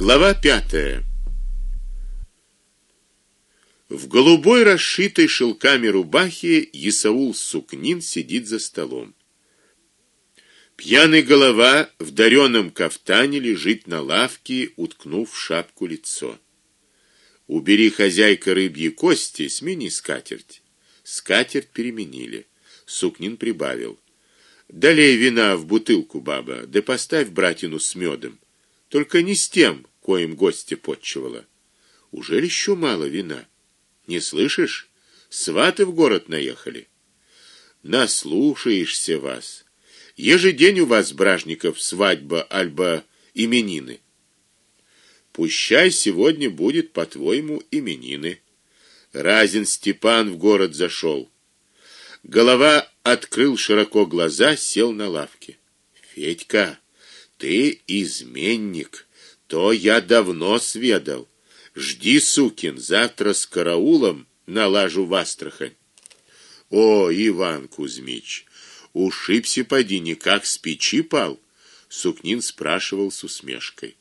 Глава пятая. В голубой расшитой шелками рубахе Исаул Сукнин сидит за столом. Пьяный голова в дарёном кафтане лежит на лавке, уткнув в шапку лицо. Убери хозяйка рыбьи кости, смени скатерть. Скатерть переменили. Сукнин прибавил: "Далей вина в бутылку, баба, да поставь братину с медом. Только не с тем, коим гости подчевала. Уже ли еще мало вина?" Не слышишь? Сваты в город наехали. Наслушаешься вас. Ежедень у вас бражников свадьба альба именины. Пущай сегодня будет, по-твоему, именины. Разин Степан в город зашел. Голова открыл широко глаза, сел на лавке. Федька, ты изменник, то я давно сведал. Жди, сукин, завтра с караулом налажу в Астрахань. О, Иван Кузьмич, ушибся поди никак с печи пал, Сукнин спрашивал с усмешкой.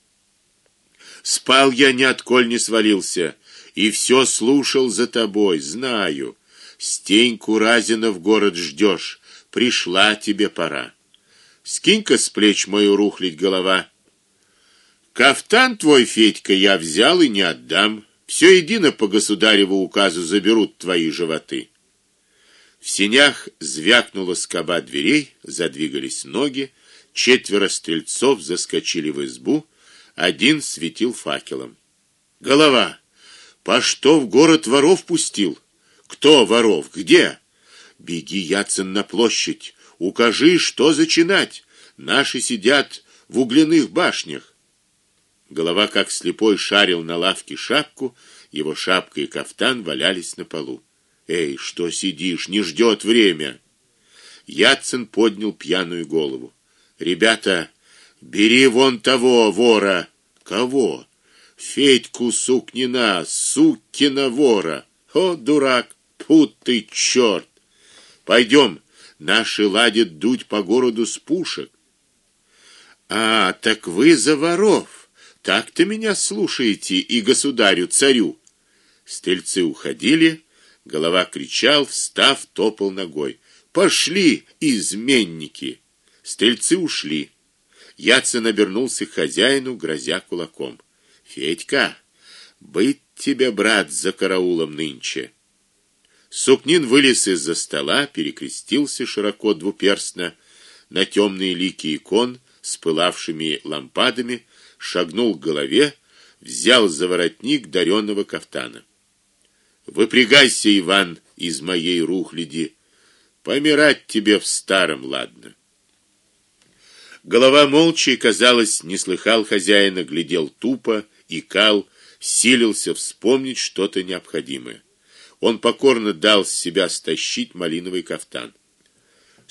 Спал я ни отколь не свалился и все слушал за тобой, знаю. Стеньку Разина в город ждешь, пришла тебе пора. Скинь-ка с плеч мою рухлить голова. Кафтан твой, Федька, я взял и не отдам. Все едино по государеву указу заберут твои животы. В сенях звякнула скоба дверей, задвигались ноги, четверо стрельцов заскочили в избу, один светил факелом. Голова. По что в город воров пустил? Кто воров? Где? Беги, Яцен, на площадь. Укажи, что зачинать. Наши сидят в угляных башнях. Голова как слепой шарил на лавке шапку, его шапка и кафтан валялись на полу. Эй, что сидишь? Не ждет время. Яцен поднял пьяную голову. Ребята, бери вон того вора. Кого? Федьку Сукнина, сукина вора. О, дурак, пут ты чёрт. Пойдем, наши ладят дуть по городу с пушек. А, так вы за воров. Так-то меня слушаете и государю царю. Стрельцы уходили, голова кричал, встав, топал ногой. Пошли, изменники. Стрельцы ушли. Яцен обернулся к хозяину, грозя кулаком. Федька, быть тебе, брат, за караулом нынче. Сукнин вылез из-за стола, перекрестился широко двуперстно на темные лики икон с пылавшими лампадами шагнул к голове, взял за воротник дарёного кафтана. Выпрягайся, Иван, из моей рухляди. Помирать тебе в старом, ладно. Голова молча и, казалось, не слыхал хозяина, глядел тупо, и кал, силился вспомнить что-то необходимое. Он покорно дал с себя стащить малиновый кафтан.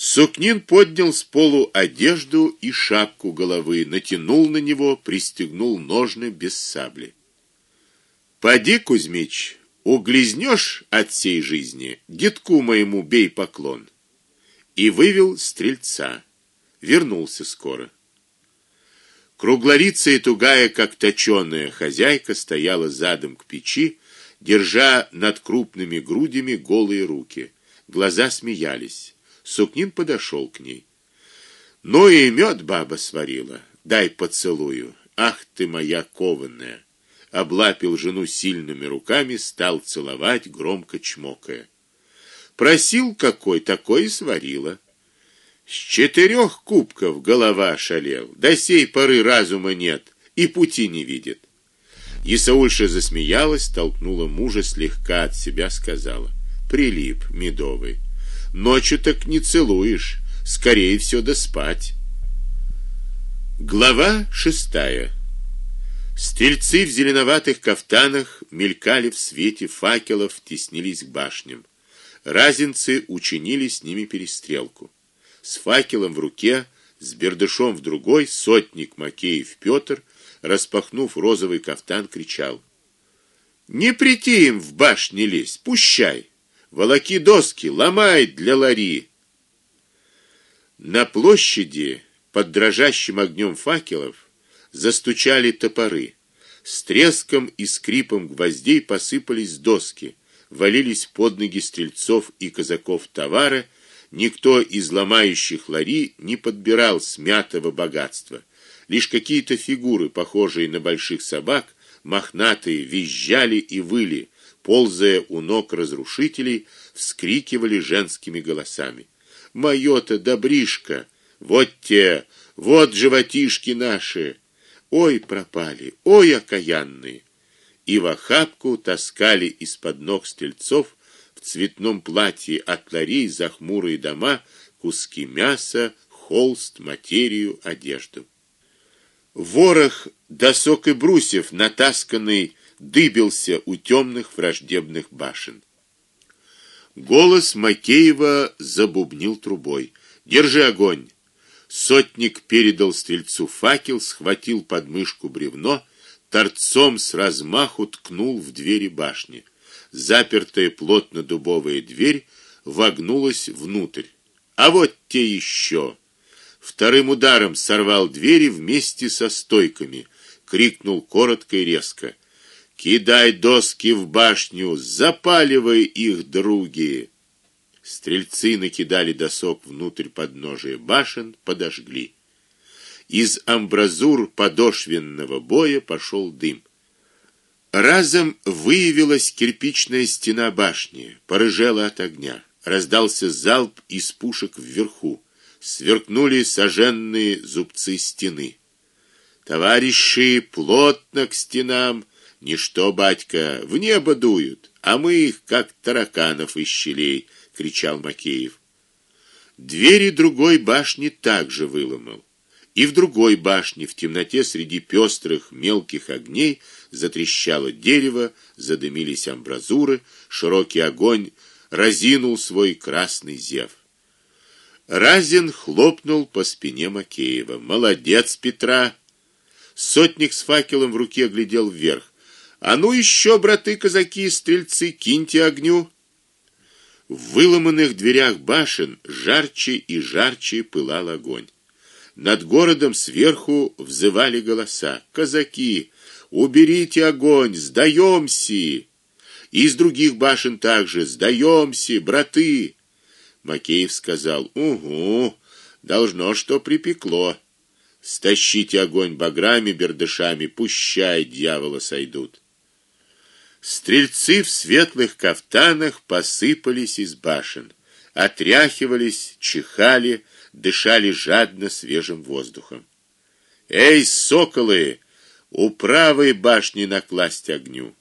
Сукнин поднял с полу одежду и шапку головы, натянул на него, пристегнул ножны без сабли. Поди, Кузьмич, углизнешь от всей жизни, детку моему бей поклон. И вывел стрельца. Вернулся скоро. Круглолицая и тугая, как точёная хозяйка стояла задом к печи, держа над крупными грудями голые руки. Глаза смеялись. Сукнин подошел к ней. Ну и мед баба сварила. Дай поцелую. Ах ты моя кованная. Облапил жену сильными руками, стал целовать, громко чмокая. Просил какой, такой сварила. С четырех кубков голова шалел. До сей поры разума нет и пути не видит. Исаульша засмеялась, толкнула мужа слегка от себя, сказала: "Прилип медовый". Ночью так не целуешь, скорее все да спать. Глава шестая. Стрельцы в зеленоватых кафтанах мелькали в свете факелов, теснились к башням. Разинцы учинили с ними перестрелку. С факелом в руке, с бердышом в другой, сотник Макеев Петр, распахнув розовый кафтан, кричал: "Не прийти им в башни лезть, пущай!" Волоки доски, ломай для лари. На площади под дрожащим огнем факелов застучали топоры. С треском и скрипом гвоздей посыпались доски, валились под ноги стрельцов и казаков товары, никто из ломающих лари не подбирал смятого богатства. Лишь какие-то фигуры, похожие на больших собак, мохнатые, визжали и выли, ползая у ног разрушителей, вскрикивали женскими голосами: "Моё-то добришка, вот те, вот животишки наши!" Ой, пропали, ой, окаянные. И в охапку таскали из-под ног стрельцов в цветном платье от ларей за хмурые дома куски мяса, холст, материю, одежду. Ворох досок и брусьев, натасканный, дыбился у темных враждебных башен. Голос Макеева забубнил трубой: "Держи огонь!" Сотник передал стрельцу факел, схватил подмышку бревно, торцом с размаху ткнул в двери башни. Запертая плотно дубовая дверь вогнулась внутрь. А вот те еще. Вторым ударом сорвал двери вместе со стойками, крикнул коротко и резко: "Кидай доски в башню, запаливай их, други!" Стрельцы накидали досок внутрь подножия башен, подожгли. Из амбразур подошвенного боя пошел дым. Разом выявилась кирпичная стена башни, порыжела от огня. Раздался залп из пушек вверху. Сверкнули сожженные зубцы стены. Товарищи, плотно к стенам, ничто, батька, в небо дуют, а мы их как тараканов из щелей кричал Макеев. Двери другой башни также выломал. И в другой башне в темноте среди пестрых мелких огней затрещало дерево, задымились амбразуры, широкий огонь разинул свой красный зев. Разин хлопнул по спине Макеева. Молодец, Петра. Сотник с факелом в руке глядел вверх. А ну еще, браты казаки, стрельцы, киньте огню. В выломанных дверях башен жарче и жарче пылал огонь. Над городом сверху взывали голоса: "Казаки, уберите огонь, сдаемся!" Из других башен также: "Сдаемся, браты!" Макеев сказал: "Угу, должно что припекло. Стащите огонь баграми, бердышами, пущай дьявола сойдут". Стрельцы в светлых кафтанах посыпались из башен, отряхивались, чихали, дышали жадно свежим воздухом. Эй, соколы, у правой башни накласть огню.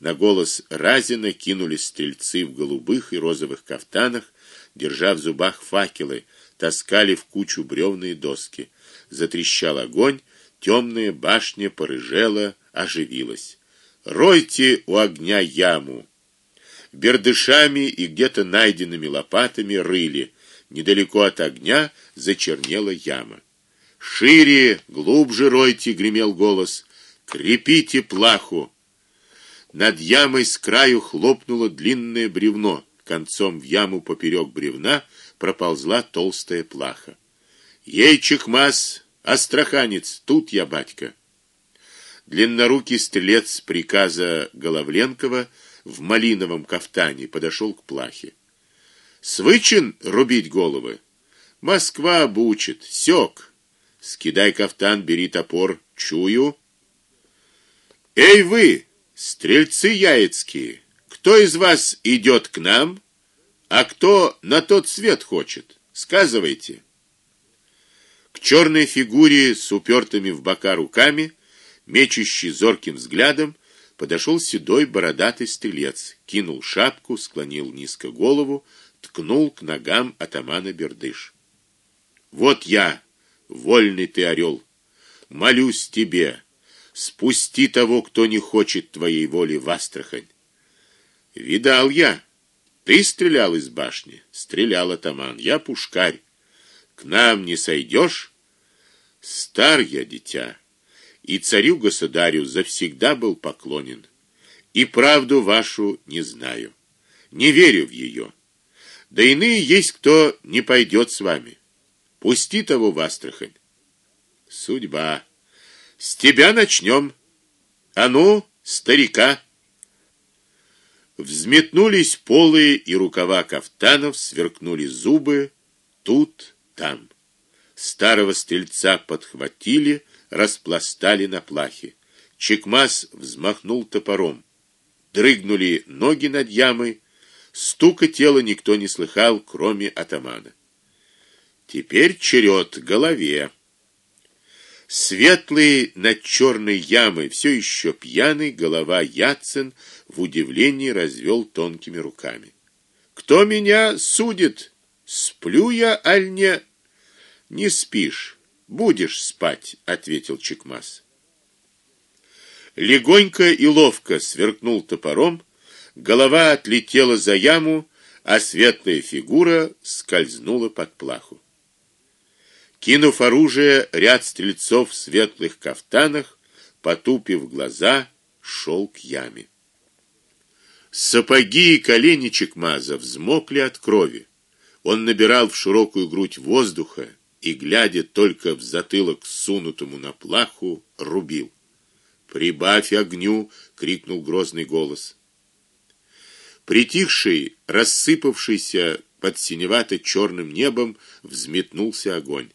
На голос Разина кинулись стрельцы в голубых и розовых кафтанах, держа в зубах факелы, таскали в кучу бревна доски. Затрещал огонь, темная башня порыжела, оживилась. Ройте у огня яму. Бердышами и где-то найденными лопатами рыли. Недалеко от огня зачернела яма. Шире, глубже ройте, гремел голос. Крепите плаху. Над ямой с краю хлопнуло длинное бревно. Концом в яму поперек бревна проползла толстая плаха. Ей чехмас, астраханец, тут я, батька. Длиннорукий стрелец приказа Головленкова в малиновом кафтане подошел к плахе. Свычен рубить головы. Москва обучит. Сёк. Скидай кафтан, бери топор. Чую. Эй вы, стрельцы яицкие, кто из вас идет к нам, а кто на тот свет хочет? Сказывайте. К черной фигуре с упертыми в бока руками мечущий зорким взглядом, подошел седой бородатый стрелец, кинул шапку, склонил низко голову, ткнул к ногам атамана Бердыш. Вот я, вольный ты орел, молюсь тебе, спусти того, кто не хочет твоей воли в Астрахань. Видал я. Ты стрелял из башни, стрелял атаман, я пушкарь. К нам не сойдешь? Стар я дитя и царю государю завсегда был поклонен. И правду вашу не знаю. Не верю в ее. Да иные есть кто не пойдет с вами. Пусти того в Астрахань. Судьба. С тебя начнем. А ну, старика. Взметнулись полы и рукава кафтанов, сверкнули зубы тут, там. Старого стрельца подхватили, распластали на плахе. Чекмас взмахнул топором. Дрыгнули ноги над ямой, стука тела никто не слыхал, кроме атамана. Теперь черед голове. Светлый над черной ямой, все еще пьяный, голова Яцен в удивлении развел тонкими руками. Кто меня судит? Сплю я аль не? Не спишь, будешь спать, ответил Чекмас. Легонько и ловко сверкнул топором, голова отлетела за яму, а светлая фигура скользнула под плаху. Кинув оружие, ряд стрельцов в светлых кафтанах, потупив глаза, шел к яме. Сапоги и колени Чекмаза взмокли от крови. Он набирал в широкую грудь воздуха и глядя только в затылок сунутому на плаху, рубил. "Прибавь огню!" крикнул грозный голос. Притихший, рассыпавшийся под синевато черным небом, взметнулся огонь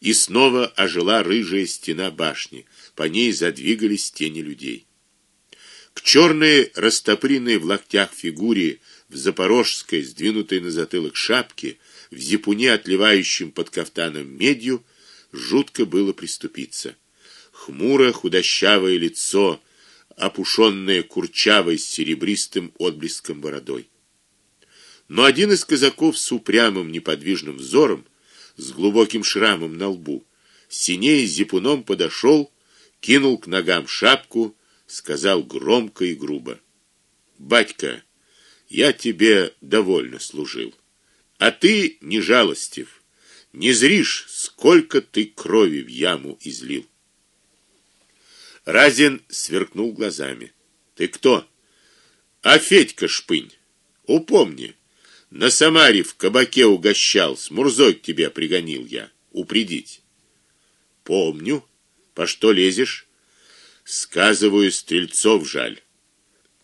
и снова ожила рыжая стена башни. По ней задвигались тени людей. К черной растопыренной в локтях фигуре в запорожской, сдвинутой на затылок шапке, в зипуне, отливающем под кафтаном медью, жутко было приступиться. Хмурое худощавое лицо, опушенное курчавой с серебристым отблеском бородой. Но один из казаков с упрямым неподвижным взором с глубоким шрамом на лбу, синей зипуном подошел, кинул к ногам шапку, сказал громко и грубо: "Батька, я тебе довольно служил, а ты не жалостив, не зришь, сколько ты крови в яму излил". Разин сверкнул глазами. "Ты кто?" "А Федька Шпынь. Упомни, на Самаре в кабаке угощал, с Мурзой к тебе пригонил я, упредить. Помню. По что лезешь? Сказываю, стрельцов жаль.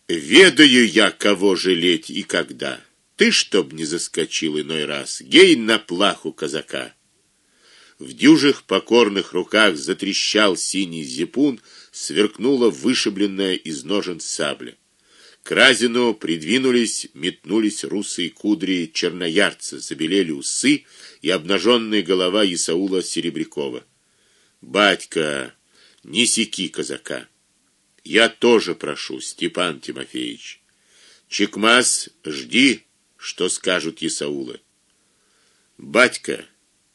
Ведаю я, кого жалеть и когда. Ты чтоб не заскочил иной раз, гей на плаху казака. В дюжих покорных руках затрещал синий зипун, сверкнула вышибленная из ножен сабля. К Разину придвинулись, метнулись русые кудри черноярца, забелели усы и обнаженная голова Исаула Серебрякова. Батька, не секи казака. Я тоже прошу, Степан Тимофеевич. Чекмас, жди, что скажут Исаулы. Батька,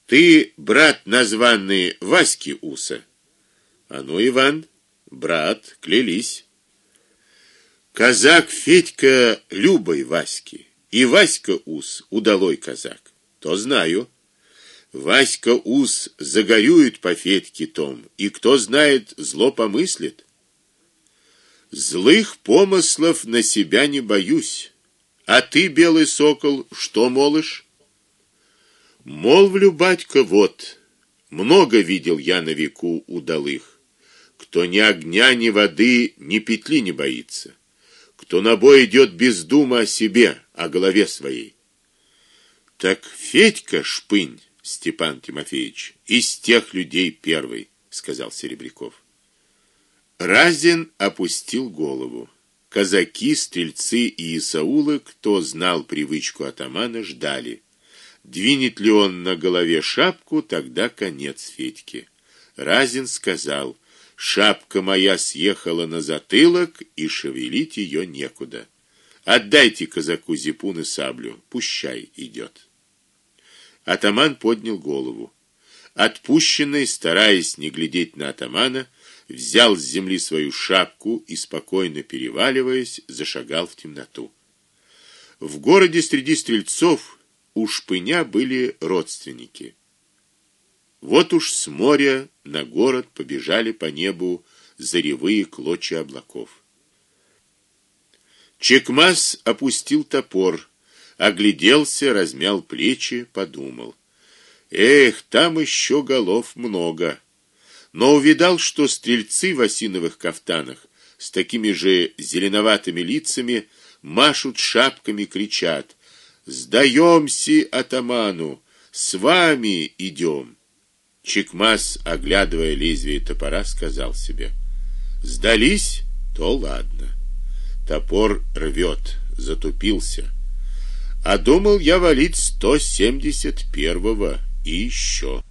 ты брат названный Васьки Уса. А ну, Иван, брат, клялись. Казак Федька Любой Васьки и Васька Ус удалой казак. То знаю. Васька Ус загорюет по Федьке том, и кто знает, зло помыслит. Злых помыслов на себя не боюсь. А ты, белый сокол, что молишь? Молвлю, батька, вот. Много видел я на веку удалых. Кто ни огня, ни воды, ни петли не боится кто на бой идет без думы о себе, о голове своей. Так Федька Шпынь, Степан Тимофеевич, из тех людей первый, сказал Серебряков. Разин опустил голову. Казаки, стрельцы и исаулы, кто знал привычку атамана, ждали. Двинет ли он на голове шапку, тогда конец Федьке. Разин сказал: Шапка моя съехала на затылок, и шевелить ее некуда. Отдайте казаку зипун и саблю, пущай идет. Атаман поднял голову. Отпущенный, стараясь не глядеть на атамана, взял с земли свою шапку и спокойно переваливаясь, зашагал в темноту. В городе среди стрельцов у шпыня были родственники. Вот уж с моря на город побежали по небу заревые клочья облаков. Чекмас опустил топор, огляделся, размял плечи, подумал: "Эх, там еще голов много". Но увидал, что стрельцы в осиновых кафтанах с такими же зеленоватыми лицами машут шапками, кричат: "Сдаемся атаману, с вами идем!» Чекмас, оглядывая лезвие топора, сказал себе: "Сдались, то ладно. Топор рвет, затупился. А думал я валить сто семьдесят первого и еще.